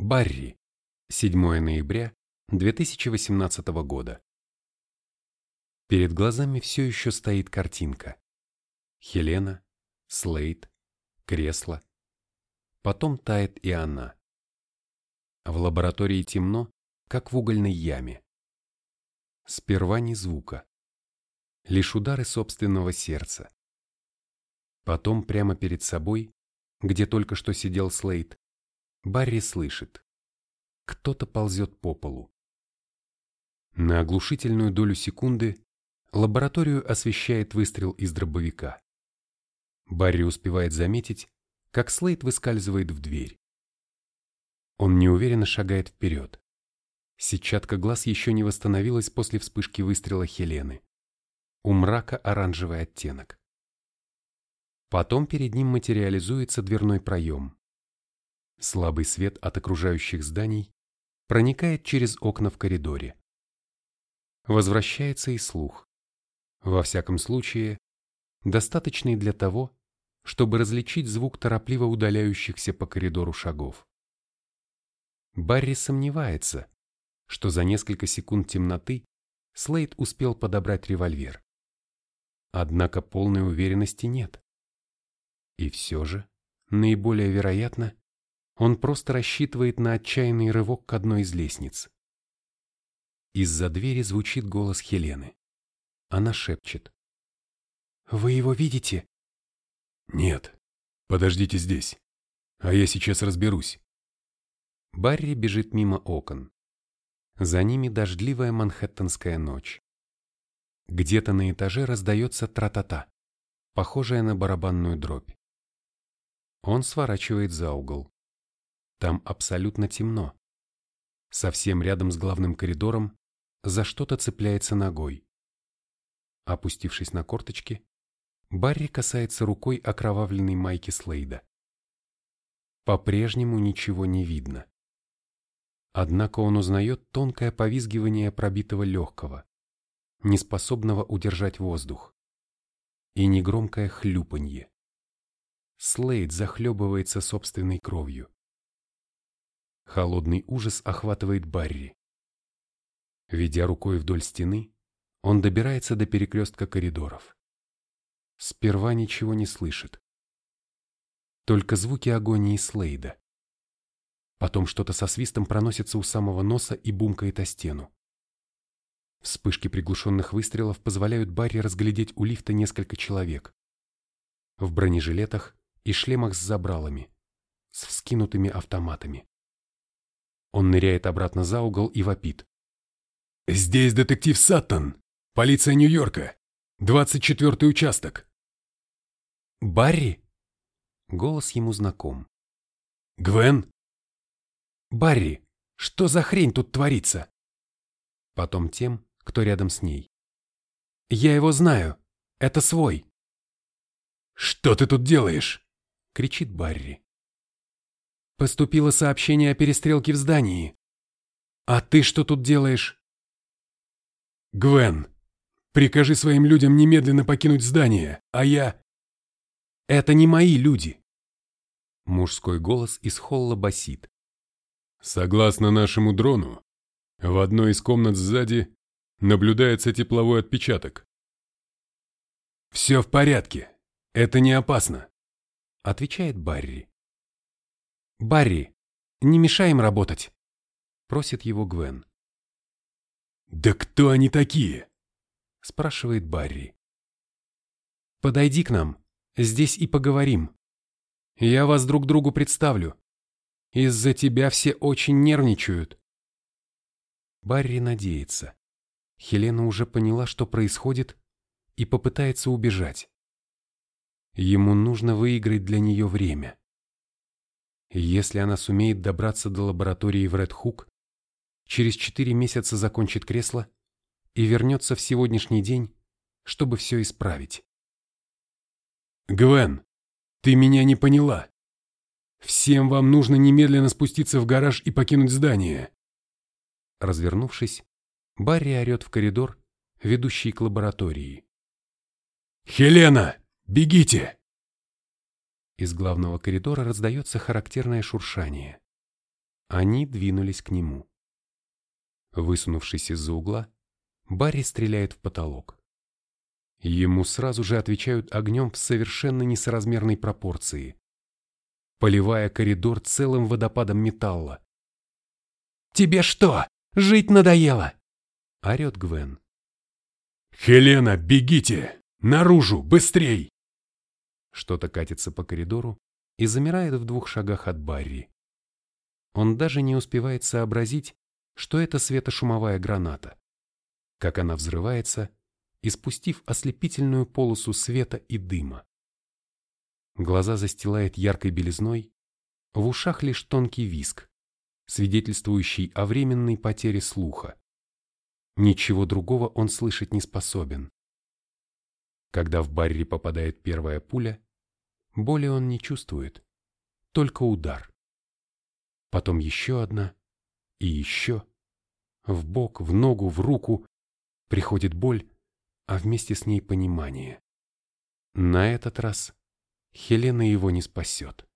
Барри. 7 ноября 2018 года. Перед глазами все еще стоит картинка. Хелена, Слейд, кресло. Потом тает и она. В лаборатории темно, как в угольной яме. Сперва ни звука. Лишь удары собственного сердца. Потом прямо перед собой, где только что сидел Слейд, Барри слышит. Кто-то ползет по полу. На оглушительную долю секунды лабораторию освещает выстрел из дробовика. Барри успевает заметить, как Слейд выскальзывает в дверь. Он неуверенно шагает вперед. Сетчатка глаз еще не восстановилась после вспышки выстрела Хелены. У мрака оранжевый оттенок. Потом перед ним материализуется дверной проем. Слабый свет от окружающих зданий проникает через окна в коридоре. Возвращается и слух. Во всяком случае, достаточный для того, чтобы различить звук торопливо удаляющихся по коридору шагов. Барри сомневается, что за несколько секунд темноты Слейд успел подобрать револьвер. Однако полной уверенности нет. И все же, наиболее вероятно, он просто рассчитывает на отчаянный рывок к одной из лестниц. Из-за двери звучит голос Хелены. Она шепчет. «Вы его видите?» «Нет. Подождите здесь. А я сейчас разберусь». Барри бежит мимо окон. За ними дождливая манхэттенская ночь. Где-то на этаже раздается тра-та-та, похожая на барабанную дробь. Он сворачивает за угол. Там абсолютно темно. Совсем рядом с главным коридором за что-то цепляется ногой. Опустившись на корточки, Барри касается рукой окровавленной майки Слейда. По-прежнему ничего не видно. Однако он узнает тонкое повизгивание пробитого легкого, неспособного удержать воздух, и негромкое хлюпанье. Слейд захлебывается собственной кровью. Холодный ужас охватывает Барри. Ведя рукой вдоль стены, он добирается до перекрестка коридоров. Сперва ничего не слышит. Только звуки агонии Слейда. Потом что-то со свистом проносится у самого носа и бумкает о стену. Вспышки приглушенных выстрелов позволяют Барри разглядеть у лифта несколько человек. В бронежилетах и шлемах с забралами, с вскинутыми автоматами. Он ныряет обратно за угол и вопит. «Здесь детектив Саттон! Полиция Нью-Йорка! 24-й участок!» «Барри?» Голос ему знаком. «Гвен?» «Барри, что за хрень тут творится?» Потом тем, кто рядом с ней. «Я его знаю. Это свой». «Что ты тут делаешь?» — кричит Барри. Поступило сообщение о перестрелке в здании. А ты что тут делаешь? Гвен, прикажи своим людям немедленно покинуть здание, а я... Это не мои люди. Мужской голос из холла басит. Согласно нашему дрону, в одной из комнат сзади наблюдается тепловой отпечаток. «Все в порядке. Это не опасно», — отвечает Барри. «Барри, не мешай им работать!» — просит его Гвен. «Да кто они такие?» — спрашивает Барри. «Подойди к нам, здесь и поговорим. Я вас друг другу представлю. Из-за тебя все очень нервничают». Барри надеется. Хелена уже поняла, что происходит, и попытается убежать. Ему нужно выиграть для нее время. Если она сумеет добраться до лаборатории в Редхук, через четыре месяца закончит кресло и вернется в сегодняшний день, чтобы все исправить. «Гвен, ты меня не поняла. Всем вам нужно немедленно спуститься в гараж и покинуть здание». Развернувшись, Барри орет в коридор, ведущий к лаборатории. «Хелена, бегите!» Из главного коридора раздается характерное шуршание. Они двинулись к нему. Высунувшись из-за угла, Барри стреляет в потолок. Ему сразу же отвечают огнем в совершенно несоразмерной пропорции, поливая коридор целым водопадом металла. «Тебе что, жить надоело?» — орет Гвен. «Хелена, бегите! Наружу, быстрей!» Что-то катится по коридору и замирает в двух шагах от Барри. Он даже не успевает сообразить, что это светошумовая граната. Как она взрывается, испустив ослепительную полосу света и дыма. Глаза застилает яркой белизной, в ушах лишь тонкий виск, свидетельствующий о временной потере слуха. Ничего другого он слышать не способен. Когда в Барри попадает первая пуля, боли он не чувствует, только удар. Потом еще одна и еще. В бок, в ногу, в руку приходит боль, а вместе с ней понимание. На этот раз Хелена его не спасет.